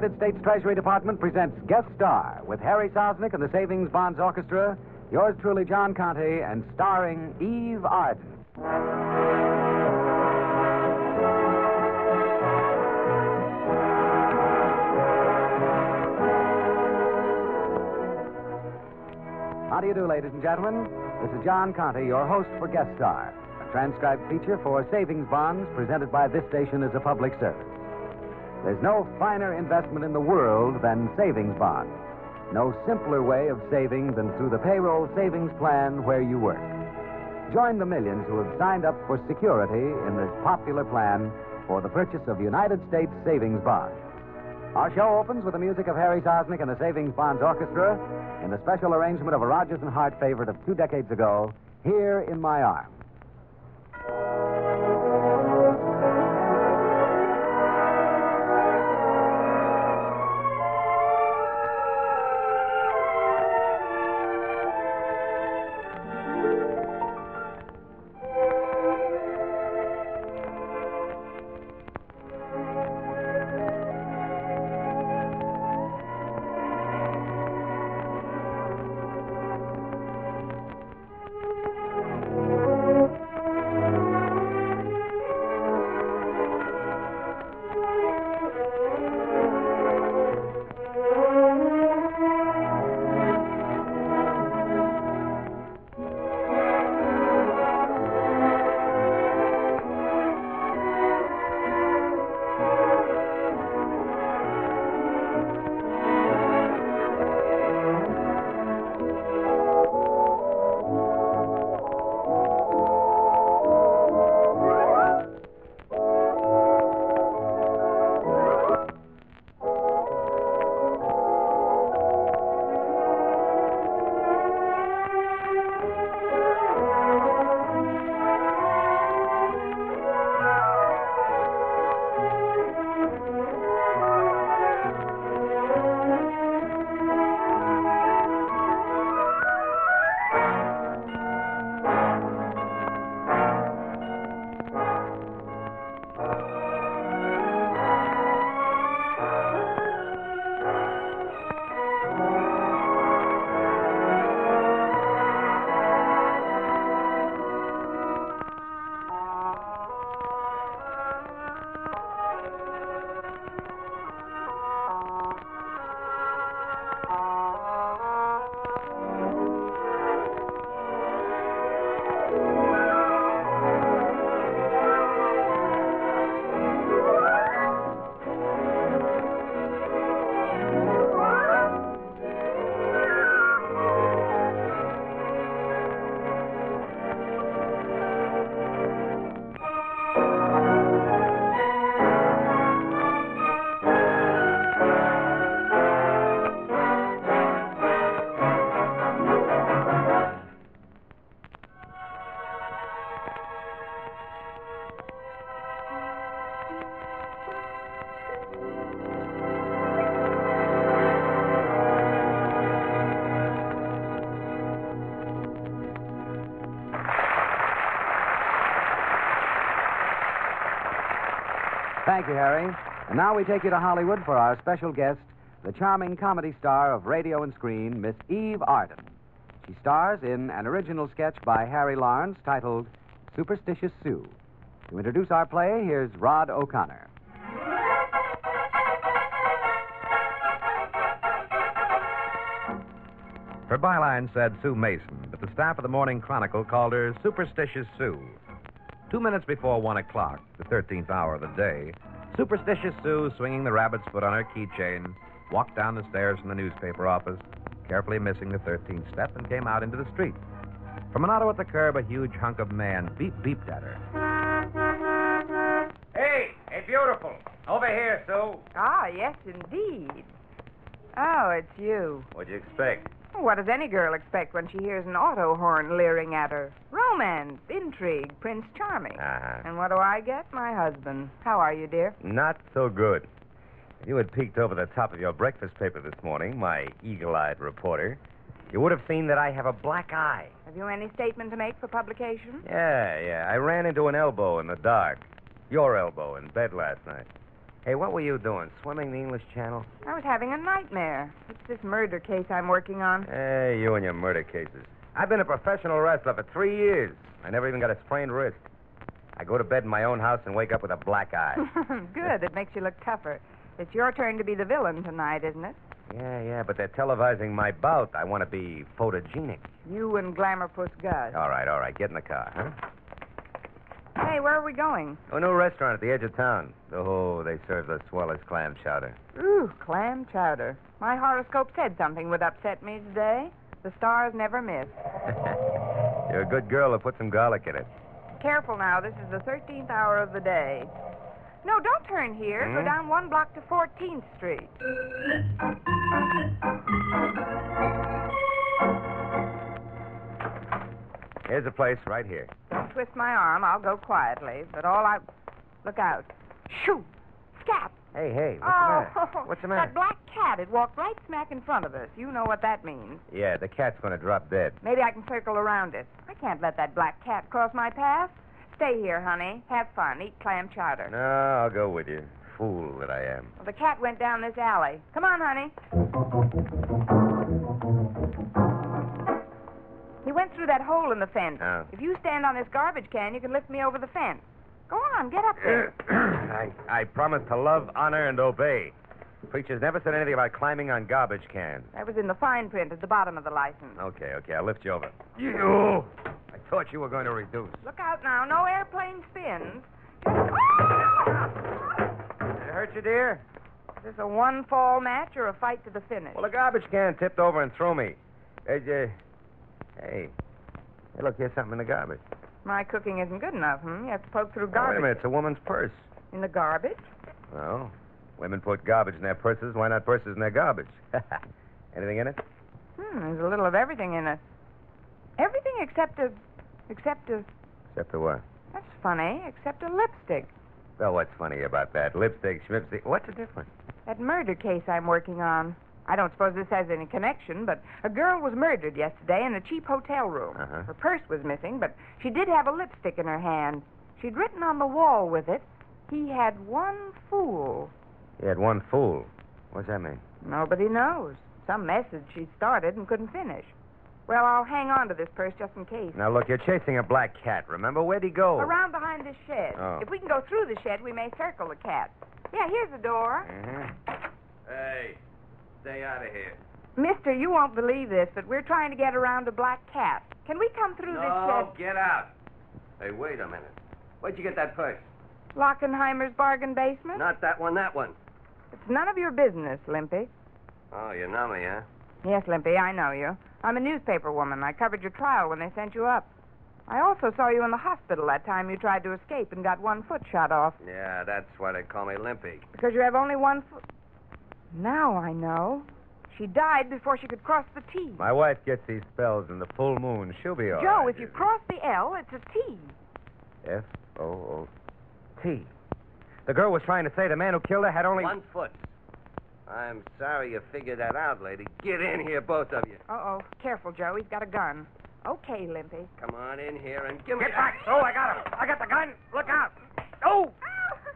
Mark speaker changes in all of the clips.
Speaker 1: United States Treasury Department presents Guest Star with Harry Sosnick and the Savings Bonds Orchestra, yours truly, John Conte, and starring Eve Arden. How do you do, ladies and gentlemen? This is John Conte, your host for Guest Star, a transcribed feature for savings bonds presented by this station as a public service. There's no finer investment in the world than savings bonds. No simpler way of saving than through the payroll savings plan where you work. Join the millions who have signed up for security in this popular plan for the purchase of United States savings bonds. Our show opens with the music of Harry Sosnick and the Savings Bonds Orchestra in the special arrangement of a Rodgers and Hart favorite of two decades ago, Here in My Arms. You, Harry. And now we take you to Hollywood for our special guest, the charming comedy star of radio and screen, Miss Eve Arden. She stars in an original sketch by Harry Lawrence titled Superstitious Sue. To introduce our play, here's Rod O'Connor.
Speaker 2: Her byline said Sue Mason, but the staff of the Morning Chronicle called her Superstitious Sue. Two minutes before one o'clock, the 13th hour of the day, Superstitious Sue, swinging the rabbit's foot on her keychain, walked down the stairs from the newspaper office, carefully missing the 13th step, and came out into the street. From an auto at the curb, a huge hunk of man beep beeped at her.
Speaker 3: Hey, hey, beautiful. Over here, Sue.
Speaker 4: Ah, yes, indeed. Oh, it's you.
Speaker 3: What'd you expect?
Speaker 4: What does any girl expect when she hears an auto horn leering at her? Romance, intrigue, Prince Charming.
Speaker 3: Uh-huh.
Speaker 4: And what do I get? My husband. How are you, dear?
Speaker 3: Not so good. If you had peeked over the top of your breakfast paper this morning, my eagle eyed reporter, you would have seen that I have a black eye.
Speaker 4: Have you any statement to make for publication?
Speaker 3: Yeah, yeah. I ran into an elbow in the dark. Your elbow in bed last night. Hey, what were you doing? Swimming the English Channel?
Speaker 4: I was having a nightmare. It's this murder case I'm working on.
Speaker 3: Hey, you and your murder cases. I've been a professional wrestler for three years. I never even got a sprained wrist. I go to bed in my own house and wake up with a black eye.
Speaker 4: Good. It makes you look tougher. It's your turn to be the villain tonight, isn't it?
Speaker 3: yeah, yeah, but they're televising my bout. I want to be photogenic.
Speaker 4: You and Glamour Puss Gus.
Speaker 3: All right, all right. Get in the car, huh?
Speaker 4: Where are we going?
Speaker 3: To a new restaurant at the edge of town. Oh, they serve the swellest clam chowder.
Speaker 4: Ooh, clam chowder. My horoscope said something would upset me today. The stars never miss.
Speaker 3: You're a good girl to put some garlic in it.
Speaker 4: Careful now. This is the 13th hour of the day. No, don't turn here. Go
Speaker 3: Hmm?
Speaker 4: down one block to 14th Street.
Speaker 3: Here's the place right here.
Speaker 4: Don't twist my arm. I'll go quietly. But all I. Look out. Shoo! Scat!
Speaker 3: Hey, hey, what's
Speaker 4: oh,
Speaker 3: the matter? What's the matter?
Speaker 4: That black cat, it walked right smack in front of us. You know what that means.
Speaker 3: Yeah, the cat's going to drop dead.
Speaker 4: Maybe I can circle around it. I can't let that black cat cross my path. Stay here, honey. Have fun. Eat clam chowder.
Speaker 3: No, I'll go with you. Fool that I am.
Speaker 4: Well, the cat went down this alley. Come on, honey. He went through that hole in the fence.
Speaker 3: Oh.
Speaker 4: If you stand on this garbage can, you can lift me over the fence. Go on, get up there.
Speaker 3: I, I promise to love, honor, and obey. Preachers never said anything about climbing on garbage cans.
Speaker 4: That was in the fine print at the bottom of the license.
Speaker 3: Okay, okay, I'll lift you over. You! I thought you were going to reduce.
Speaker 4: Look out now. No airplane spins. Just...
Speaker 3: Did it hurt you, dear?
Speaker 4: Is this a one fall match or a fight to the finish?
Speaker 3: Well, the garbage can tipped over and threw me. Hey, uh, hey. Hey, look, here's something in the garbage.
Speaker 4: My cooking isn't good enough, hmm? You have to poke through garbage.
Speaker 3: wait a minute, it's a woman's purse.
Speaker 4: In the garbage?
Speaker 3: Well, women put garbage in their purses. Why not purses in their garbage? Anything in it?
Speaker 4: Hmm, there's a little of everything in it. Everything except a. except a.
Speaker 3: Except the what?
Speaker 4: That's funny, except a lipstick.
Speaker 3: Well, what's funny about that? Lipstick, schmipstick. What's the difference?
Speaker 4: That murder case I'm working on. I don't suppose this has any connection, but a girl was murdered yesterday in a cheap hotel room.
Speaker 3: Uh-huh.
Speaker 4: Her purse was missing, but she did have a lipstick in her hand. She'd written on the wall with it, he had one fool.
Speaker 3: He had one fool. What's that mean?
Speaker 4: Nobody knows. Some message she started and couldn't finish. Well, I'll hang on to this purse just in case.
Speaker 3: Now, look, you're chasing a black cat, remember? Where'd he go?
Speaker 4: Around behind this shed.
Speaker 3: Oh.
Speaker 4: If we can go through the shed, we may circle the cat. Yeah, here's the door.
Speaker 3: Mhm.
Speaker 2: Hey, stay out of here.
Speaker 4: Mister, you won't believe this, but we're trying to get around a black cat. Can we come through this shed?
Speaker 2: get out. Hey, wait a minute. Where'd you get that purse?
Speaker 4: Lockenheimer's bargain basement?
Speaker 2: Not that one, that one.
Speaker 4: It's none of your business, Limpy.
Speaker 2: Oh, you know me, huh?
Speaker 4: Yes, Limpy, I know you. I'm a newspaper woman. I covered your trial when they sent you up. I also saw you in the hospital that time you tried to escape and got one foot shot off.
Speaker 2: Yeah, that's why they call me Limpy.
Speaker 4: Because you have only one foot. Now I know. She died before she could cross the T.
Speaker 3: My wife gets these spells in the full moon. She'll be all
Speaker 4: Joe,
Speaker 3: right.
Speaker 4: if you cross the L, it's a T.
Speaker 3: F O O T. The girl was trying to say the man who killed her had only.
Speaker 2: One foot. I'm sorry you figured that out, lady. Get in here, both of you.
Speaker 4: Uh-oh. Careful, Joe. He's got a gun. Okay, Limpy.
Speaker 2: Come on in here and give me
Speaker 3: Get back! Oh, I got him! I got the gun! Look out! Oh!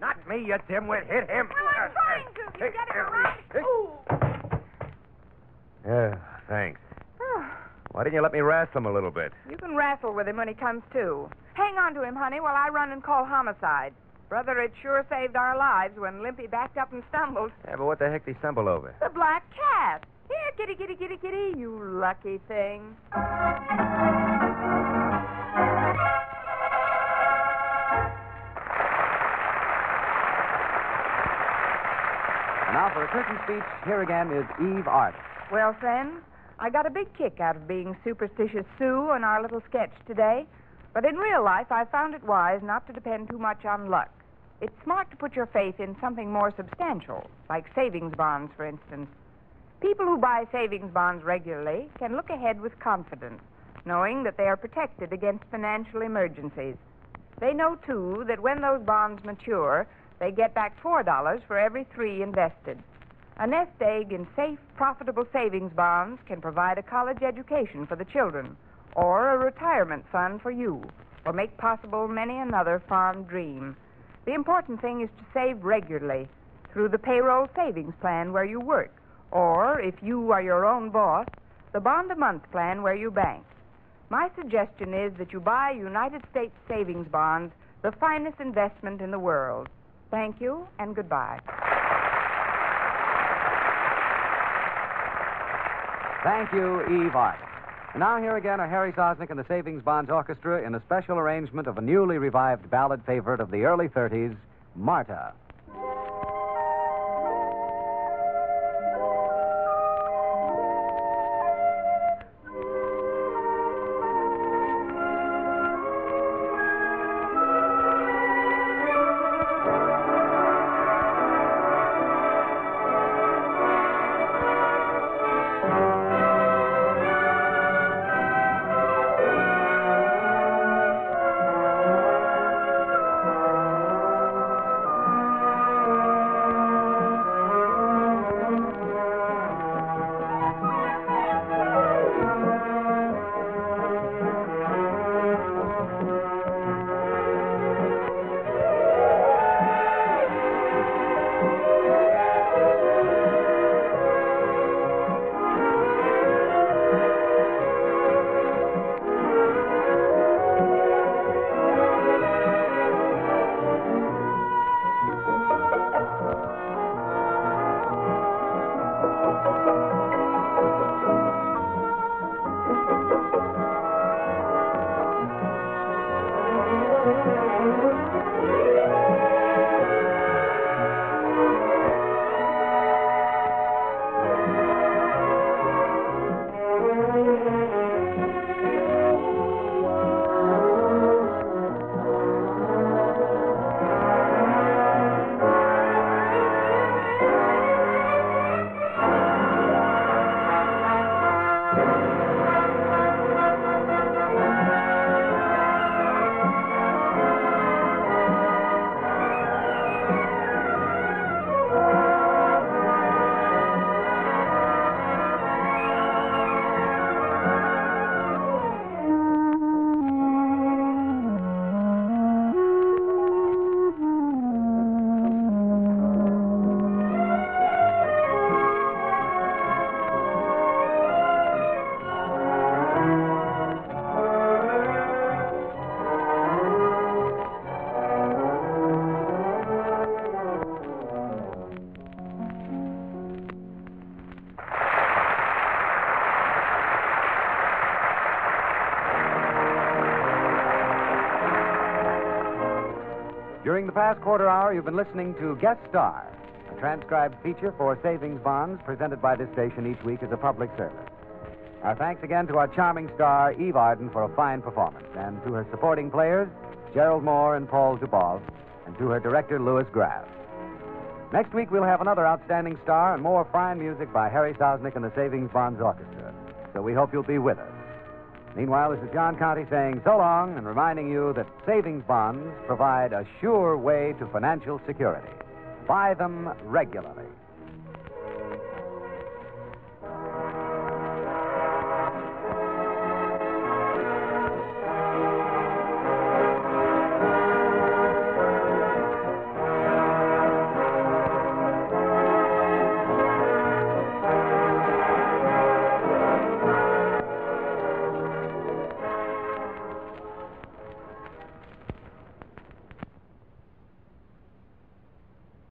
Speaker 3: Not me, you dimwit. Hit him.
Speaker 4: Well, I'm trying to. You get him around. Ooh.
Speaker 3: Yeah, thanks. Why didn't you let me wrestle him a little bit?
Speaker 4: You can wrestle with him when he comes to. Hang on to him, honey, while I run and call homicide. Brother, it sure saved our lives when Limpy backed up and stumbled.
Speaker 3: Yeah, but what the heck did he stumble over?
Speaker 4: The black cat. Here, kitty, kitty, kitty, kitty, you lucky thing.
Speaker 1: And now for a curtain speech, here again is Eve Art.
Speaker 4: Well, friends, I got a big kick out of being Superstitious Sue in our little sketch today. But in real life, I found it wise not to depend too much on luck. It's smart to put your faith in something more substantial, like savings bonds, for instance. People who buy savings bonds regularly can look ahead with confidence, knowing that they are protected against financial emergencies. They know, too, that when those bonds mature, they get back $4 for every three invested. A nest egg in safe, profitable savings bonds can provide a college education for the children, or a retirement fund for you, or make possible many another fond dream. The important thing is to save regularly, through the payroll savings plan where you work, or if you are your own boss, the bond a month plan where you bank. My suggestion is that you buy United States savings bonds, the finest investment in the world. Thank you and goodbye.
Speaker 1: Thank you, Eve Arden. And now here again are Harry Sosnick and the Savings Bonds Orchestra in a special arrangement of a newly revived ballad favorite of the early 30s, Marta. The past quarter hour, you've been listening to Guest Star, a transcribed feature for savings bonds presented by this station each week as a public service. Our thanks again to our charming star, Eve Arden, for a fine performance, and to her supporting players, Gerald Mohr and Paul Dubov, and to her director, Louis Graff. Next week, we'll have another outstanding star and more fine music by Harry Sosnick and the Savings Bonds Orchestra. So we hope you'll be with us. Meanwhile, this is John Conte saying so long and reminding you that savings bonds provide a sure way to financial security. Buy them regularly.